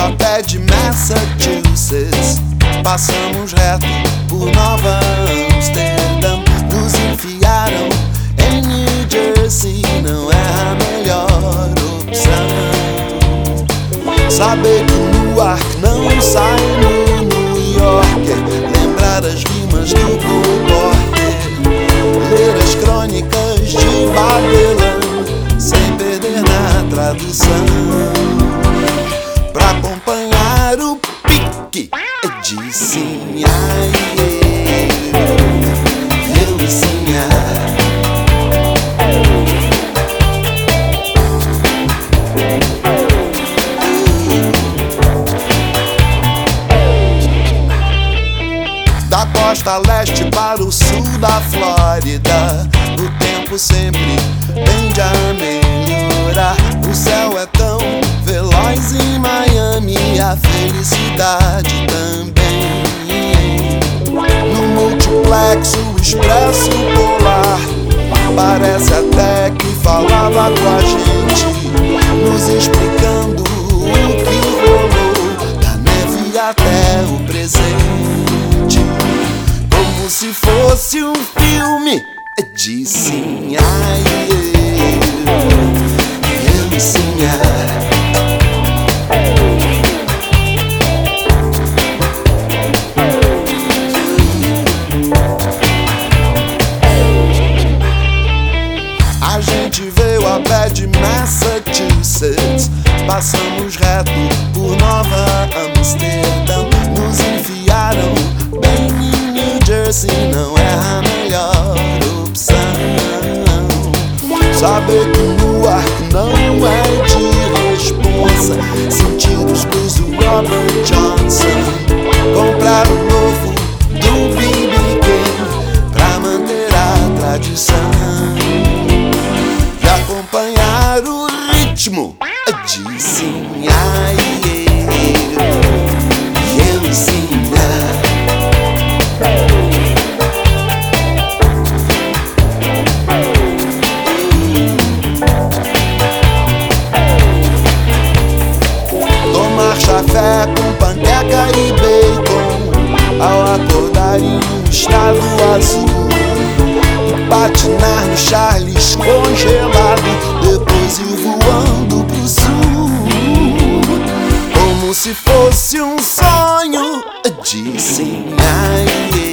A pé de Massachusetts. Passamos reto por Nova Amsterdã. Nos enfiaram em New Jersey. Não é a melhor opção. Saber que no ar não sai no New Yorker. Lembrar as rimas do Comporter. Ler as crônicas de Babylon. Sem perder na tradução. Pra acompanhar o pique de ai, eu, sim, ai. Da costa leste para o sul da Flórida, o tempo sempre tende a melhorar. O céu é multiplex, o expresso polar. Parece até que falava com a gente, nos explicando o que rolou. Da neve até o presente. Como se fosse um filme. De ai, gente veio a pé de Massachusetts. Passamos reto por Nova Amsterdã. Nos enfiaram bem em New Jersey. Não é a melhor opção. Saber que no ar não é de responsa. Sentidos blues do Robert. Ritmo de sim, ai, eu, eu sim, ai. Tomar café com panqueca e bacon. Ao acordar em um estado azul. E patinar no Charles congelado. Depois ir voando se fosse um sonho sim, ai,